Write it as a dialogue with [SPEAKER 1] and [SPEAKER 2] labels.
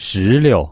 [SPEAKER 1] 石榴